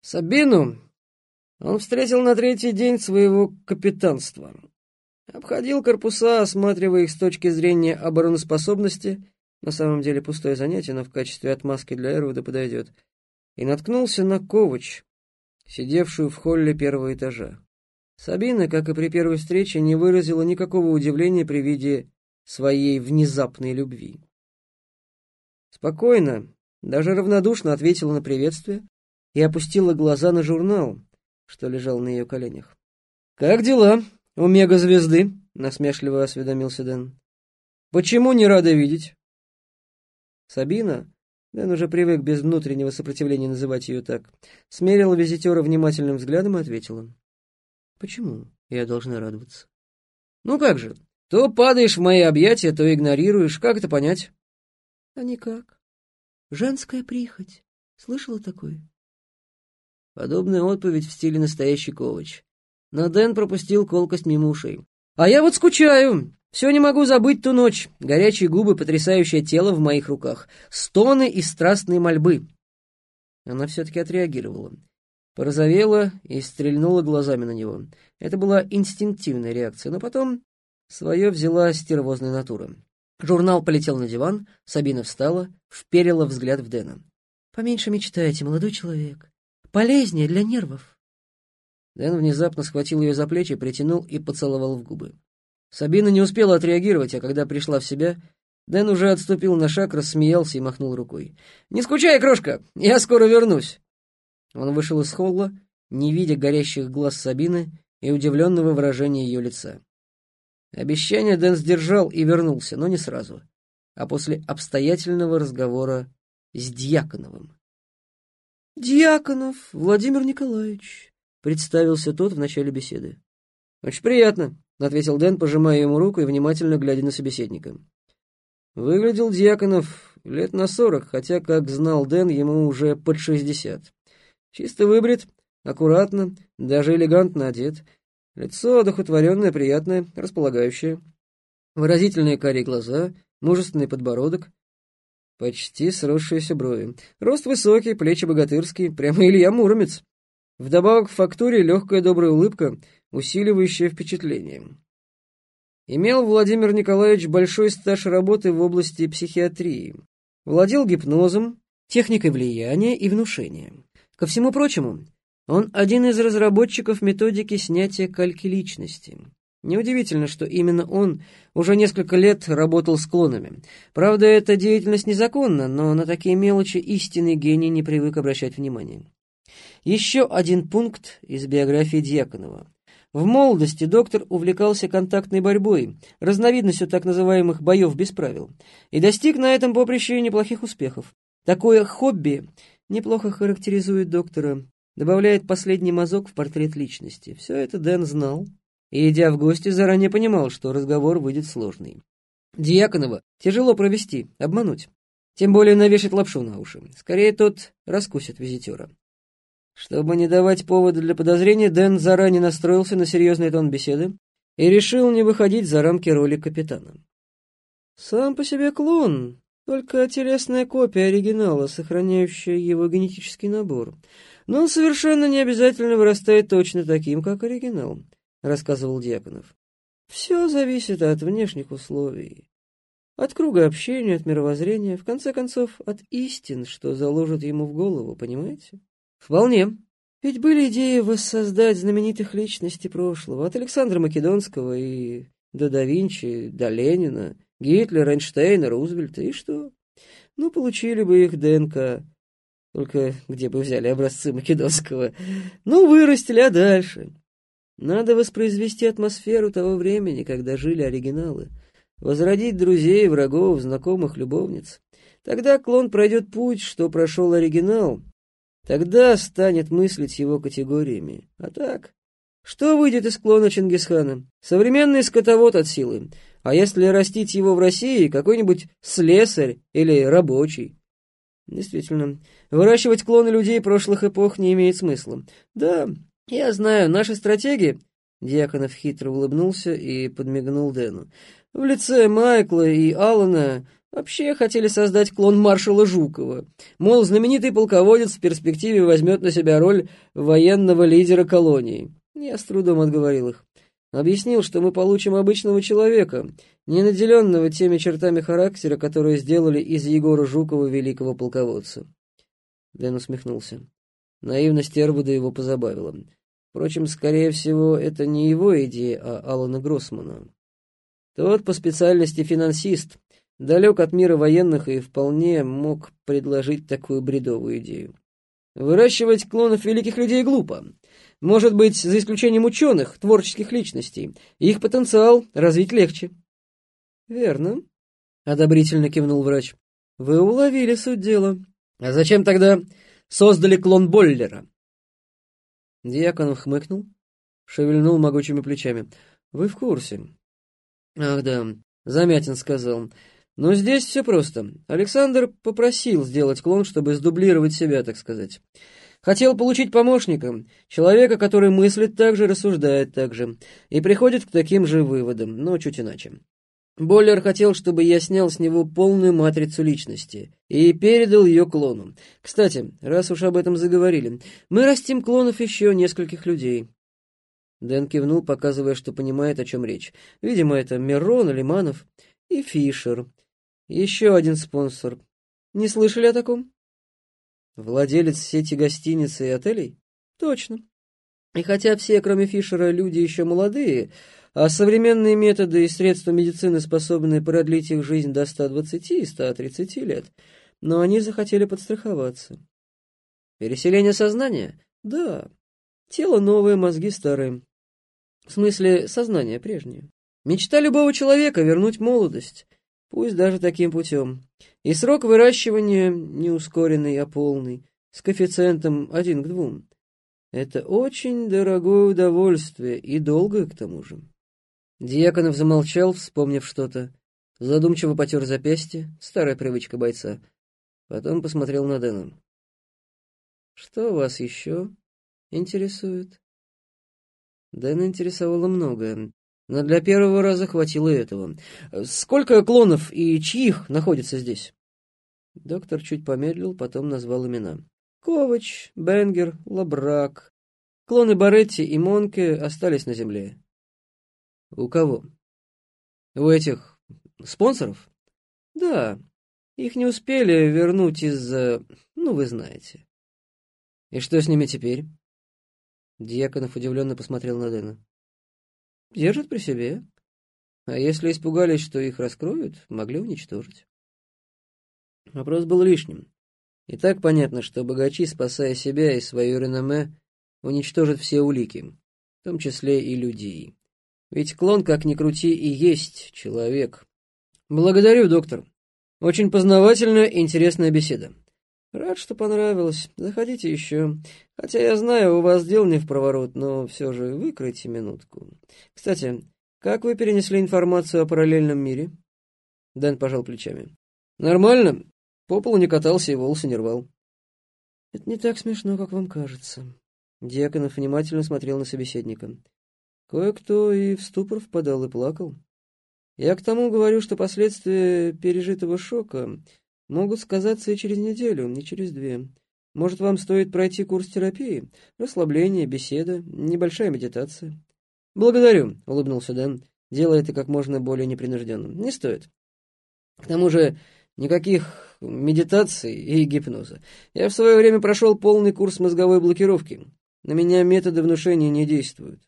Сабину он встретил на третий день своего капитанства. Обходил корпуса, осматривая их с точки зрения обороноспособности, на самом деле пустое занятие, но в качестве отмазки для Эрвуда подойдет, и наткнулся на Ковач, сидевшую в холле первого этажа. Сабина, как и при первой встрече, не выразила никакого удивления при виде своей внезапной любви. Спокойно, даже равнодушно ответила на приветствие и опустила глаза на журнал, что лежал на ее коленях. «Как дела у мегазвезды?» — насмешливо осведомился Дэн. «Почему не рада видеть?» Сабина, Дэн уже привык без внутреннего сопротивления называть ее так, смерила визитера внимательным взглядом и ответила. «Почему я должна радоваться?» «Ну как же, то падаешь в мои объятия, то игнорируешь. Как это понять?» «А никак. Женская прихоть. Слышала такое?» Подобная отповедь в стиле настоящий ковач. Но Дэн пропустил колкость мимо ушей. «А я вот скучаю. Все не могу забыть ту ночь. Горячие губы, потрясающее тело в моих руках. Стоны и страстные мольбы». Она все-таки отреагировала. Порозовела и стрельнула глазами на него. Это была инстинктивная реакция, но потом свое взяла стервозная натура. Журнал полетел на диван, Сабина встала, вперила взгляд в Дэна. «Поменьше мечтайте, молодой человек. Полезнее для нервов». Дэн внезапно схватил ее за плечи, притянул и поцеловал в губы. Сабина не успела отреагировать, а когда пришла в себя, Дэн уже отступил на шаг, рассмеялся и махнул рукой. «Не скучай, крошка, я скоро вернусь!» Он вышел из холла, не видя горящих глаз Сабины и удивленного выражения ее лица. Обещание Дэн сдержал и вернулся, но не сразу, а после обстоятельного разговора с Дьяконовым. «Дьяконов Владимир Николаевич», — представился тот в начале беседы. «Очень приятно», — ответил Дэн, пожимая ему руку и внимательно глядя на собеседника. Выглядел Дьяконов лет на сорок, хотя, как знал Дэн, ему уже под шестьдесят. Чисто выбрит, аккуратно, даже элегантно одет. Лицо одухотворенное, приятное, располагающее. Выразительные карие глаза, мужественный подбородок, почти сросшиеся брови. Рост высокий, плечи богатырские, прямо Илья Муромец. Вдобавок к фактуре легкая добрая улыбка, усиливающая впечатление. Имел Владимир Николаевич большой стаж работы в области психиатрии. Владел гипнозом, техникой влияния и внушения. Ко всему прочему, он один из разработчиков методики снятия кальки личности. Неудивительно, что именно он уже несколько лет работал с клонами. Правда, эта деятельность незаконна, но на такие мелочи истинный гений не привык обращать внимание. Еще один пункт из биографии Дьяконова. В молодости доктор увлекался контактной борьбой, разновидностью так называемых боев без правил, и достиг на этом поприще неплохих успехов. Такое хобби неплохо характеризует доктора, добавляет последний мазок в портрет личности. Все это Дэн знал, идя в гости, заранее понимал, что разговор выйдет сложный. Дьяконова тяжело провести, обмануть. Тем более навешать лапшу на уши. Скорее, тот раскусит визитера. Чтобы не давать повода для подозрения, Дэн заранее настроился на серьезный тон беседы и решил не выходить за рамки роли капитана. Сам по себе клон, только телесная копия оригинала, сохраняющая его генетический набор. Но он совершенно не обязательно вырастает точно таким, как оригинал, рассказывал Дьяконов. Все зависит от внешних условий, от круга общения, от мировоззрения, в конце концов, от истин, что заложат ему в голову, понимаете? Вполне. Ведь были идеи воссоздать знаменитых личностей прошлого, от Александра Македонского и до да Винчи, до Ленина, Гитлера, Эйнштейна, Рузвельта, и что? Ну, получили бы их ДНК. Только где бы взяли образцы Македонского? Ну, вырастили, а дальше? Надо воспроизвести атмосферу того времени, когда жили оригиналы. Возродить друзей, врагов, знакомых, любовниц. Тогда клон пройдет путь, что прошел оригинал. Тогда станет мыслить его категориями. А так, что выйдет из клона Чингисхана? Современный скотовод от силы. А если растить его в России, какой-нибудь слесарь или рабочий? Действительно, выращивать клоны людей прошлых эпох не имеет смысла. Да, я знаю, наши стратеги... Дьяконов хитро улыбнулся и подмигнул Дэну. В лице Майкла и Алана Вообще хотели создать клон маршала Жукова. Мол, знаменитый полководец в перспективе возьмет на себя роль военного лидера колонии. Я с трудом отговорил их. Объяснил, что мы получим обычного человека, не наделенного теми чертами характера, которые сделали из Егора Жукова великого полководца. Дэн усмехнулся. Наивность Эрвуда его позабавила. Впрочем, скорее всего, это не его идея, а Алана Гроссмана. Тот по специальности финансист, далек от мира военных и вполне мог предложить такую бредовую идею. Выращивать клонов великих людей глупо. Может быть, за исключением ученых, творческих личностей. Их потенциал развить легче. «Верно», — одобрительно кивнул врач. «Вы уловили суть дела. А зачем тогда создали клон Боллера?» Дьяконов хмыкнул, шевельнул могучими плечами. «Вы в курсе?» «Ах да, Замятин сказал. Но здесь все просто. Александр попросил сделать клон, чтобы сдублировать себя, так сказать. Хотел получить помощника, человека, который мыслит так же, рассуждает так же, и приходит к таким же выводам, но чуть иначе. Боллер хотел, чтобы я снял с него полную матрицу личности и передал ее клону. Кстати, раз уж об этом заговорили, мы растим клонов еще нескольких людей. Дэн кивнул, показывая, что понимает, о чем речь. Видимо, это Мирон, Лиманов и Фишер. Еще один спонсор. Не слышали о таком? Владелец сети гостиниц и отелей? Точно. И хотя все, кроме Фишера, люди еще молодые, а современные методы и средства медицины способны продлить их жизнь до 120 и 130 лет, но они захотели подстраховаться. Переселение сознания? Да. Тело новое, мозги старые. В смысле, сознание прежнее. Мечта любого человека — вернуть молодость, пусть даже таким путем. И срок выращивания не ускоренный, а полный, с коэффициентом один к двум. Это очень дорогое удовольствие и долгое к тому же. Дьяконов замолчал, вспомнив что-то. Задумчиво потер запястье, старая привычка бойца. Потом посмотрел на Дэна. «Что вас еще интересует?» Дэна интересовало многое, но для первого раза хватило этого. «Сколько клонов и чьих находится здесь?» Доктор чуть помедлил, потом назвал имена. «Ковач, Бенгер, Лабрак. Клоны Баретти и Монке остались на земле. У кого? У этих спонсоров? Да. Их не успели вернуть из-за... Ну, вы знаете. И что с ними теперь? Дьяконов удивленно посмотрел на Дэна. Держат при себе. А если испугались, что их раскроют, могли уничтожить. Вопрос был лишним. И так понятно, что богачи, спасая себя и свое реноме, уничтожат все улики, в том числе и людей. Ведь клон, как ни крути, и есть человек. Благодарю, доктор. Очень познавательная и интересная беседа. Рад, что понравилось. Заходите еще. Хотя я знаю, у вас дел не в проворот, но все же выкройте минутку. Кстати, как вы перенесли информацию о параллельном мире? Дэн пожал плечами. Нормально. По полу не катался и волосы не рвал. Это не так смешно, как вам кажется. Дьяконов внимательно смотрел на собеседника. Кое-кто и в ступор впадал и плакал. Я к тому говорю, что последствия пережитого шока могут сказаться и через неделю, не через две. Может, вам стоит пройти курс терапии? Расслабление, беседа, небольшая медитация. Благодарю, улыбнулся Дэн, делая это как можно более непринужденным. Не стоит. К тому же никаких медитаций и гипноза. Я в свое время прошел полный курс мозговой блокировки. На меня методы внушения не действуют.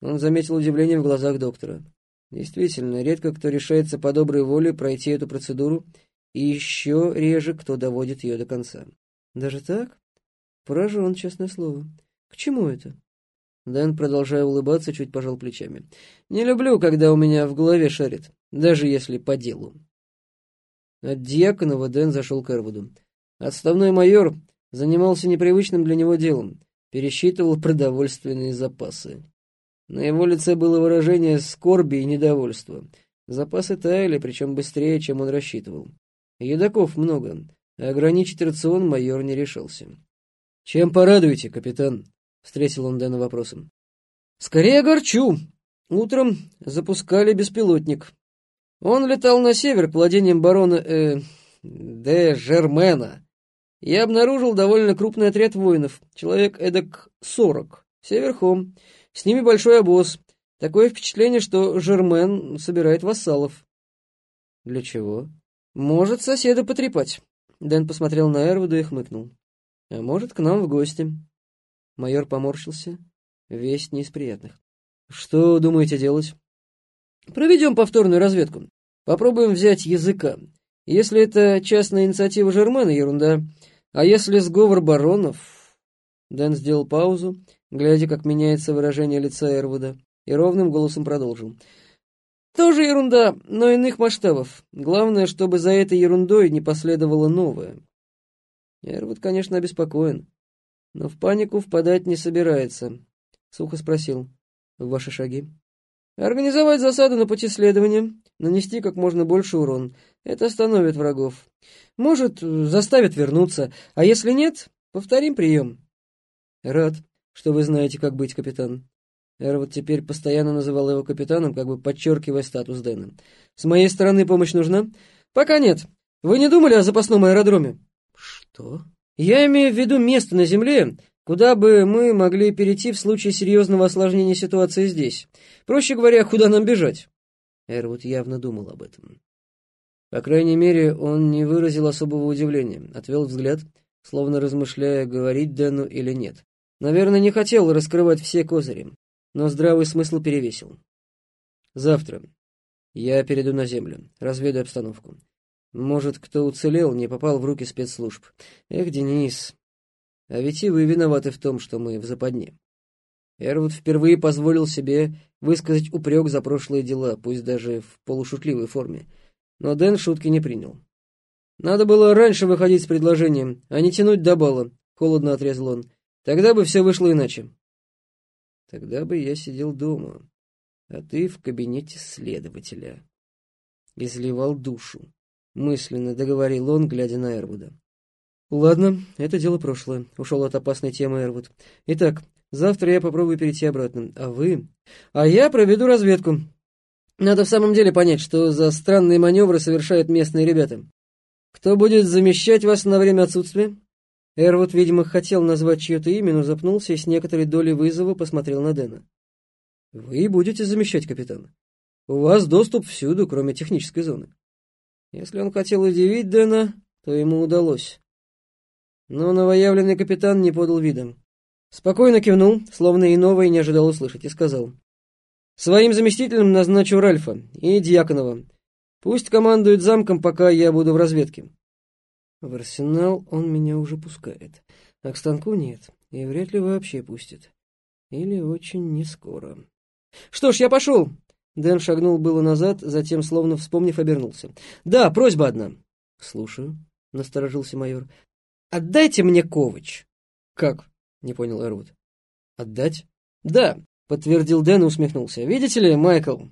Он заметил удивление в глазах доктора. Действительно, редко кто решается по доброй воле пройти эту процедуру, и еще реже кто доводит ее до конца. Даже так? Поражен, честное слово. К чему это? Дэн, продолжая улыбаться, чуть пожал плечами. Не люблю, когда у меня в голове шарит, даже если по делу. От Дьяконова Дэн зашел к Эрвуду. Отставной майор занимался непривычным для него делом, пересчитывал продовольственные запасы. На его лице было выражение скорби и недовольства. Запасы таяли, причем быстрее, чем он рассчитывал. Едоков много, а ограничить рацион майор не решился. «Чем порадуете, капитан?» — встретил он Дэна вопросом. «Скорее огорчу. Утром запускали беспилотник. Он летал на север к владениям барона э, де Жермена и обнаружил довольно крупный отряд воинов, человек эдак сорок, все верхом. С ними большой обоз. Такое впечатление, что Жермен собирает вассалов. Для чего? Может, соседа потрепать. Дэн посмотрел на Эрвуда и хмыкнул. А может, к нам в гости. Майор поморщился. Весть не из приятных. Что думаете делать? Проведем повторную разведку. Попробуем взять языка. Если это частная инициатива Жермена, ерунда. А если сговор баронов... Дэн сделал паузу, глядя, как меняется выражение лица Эрвуда, и ровным голосом продолжил. Тоже ерунда, но иных масштабов. Главное, чтобы за этой ерундой не последовало новое. Эрвуд, конечно, обеспокоен, но в панику впадать не собирается. Сухо спросил. Ваши шаги? Организовать засаду на пути следования, нанести как можно больше урон. Это остановит врагов. Может, заставит вернуться, а если нет, повторим прием. Рад, что вы знаете, как быть, капитан. Эрвуд теперь постоянно называл его капитаном, как бы подчеркивая статус Дэна. «С моей стороны помощь нужна?» «Пока нет. Вы не думали о запасном аэродроме?» «Что?» «Я имею в виду место на Земле, куда бы мы могли перейти в случае серьезного осложнения ситуации здесь. Проще говоря, куда нам бежать?» Эрвуд явно думал об этом. По крайней мере, он не выразил особого удивления, отвел взгляд, словно размышляя, говорить Дэну или нет. Наверное, не хотел раскрывать все козыри, но здравый смысл перевесил. «Завтра я перейду на землю, разведу обстановку. Может, кто уцелел, не попал в руки спецслужб. Эх, Денис, а ведь и вы виноваты в том, что мы в западне». Эрвуд впервые позволил себе высказать упрек за прошлые дела, пусть даже в полушутливой форме. Но Дэн шутки не принял. «Надо было раньше выходить с предложением, а не тянуть до бала», — холодно отрезал он. «Тогда бы все вышло иначе». «Тогда бы я сидел дома, а ты в кабинете следователя». Изливал душу. Мысленно договорил он, глядя на Эрвуда. «Ладно, это дело прошлое», — ушел от опасной темы Эрвуд. «Итак, завтра я попробую перейти обратно. А вы? А я проведу разведку. Надо в самом деле понять, что за странные маневры совершают местные ребята. Кто будет замещать вас на время отсутствия?» Эрвуд, видимо, хотел назвать чье-то имя, но запнулся и с некоторой долей вызова посмотрел на Дэна. «Вы будете замещать капитана. У вас доступ всюду, кроме технической зоны». Если он хотел удивить Дэна, то ему удалось. Но новоявленный капитан не подал видом. Спокойно кивнул, словно и не ожидал услышать, и сказал. Своим заместителем назначу Ральфа и Дьяконова. Пусть командуют замком, пока я буду в разведке. В арсенал он меня уже пускает, а к станку нет, и вряд ли вообще пустит. Или очень нескоро. Что ж, я пошел. Дэн шагнул было назад, затем, словно вспомнив, обернулся. Да, просьба одна. Слушаю, насторожился майор. Отдайте мне Ковач. Как? Не понял Эрвуд. Отдать? Да, подтвердил Дэн и усмехнулся. «Видите ли, Майкл,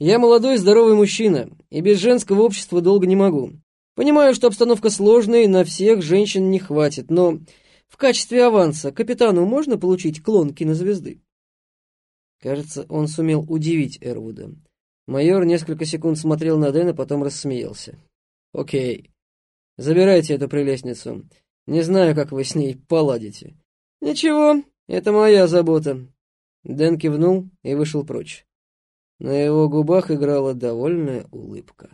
я молодой здоровый мужчина, и без женского общества долго не могу. Понимаю, что обстановка сложная, и на всех женщин не хватит, но в качестве аванса капитану можно получить клон кинозвезды?» Кажется, он сумел удивить Эрвуда. Майор несколько секунд смотрел на Дэна, потом рассмеялся. «Окей, забирайте эту прелестницу. Не знаю, как вы с ней поладите». «Ничего, это моя забота. Дэн кивнул и вышел прочь. На его губах играла довольная улыбка.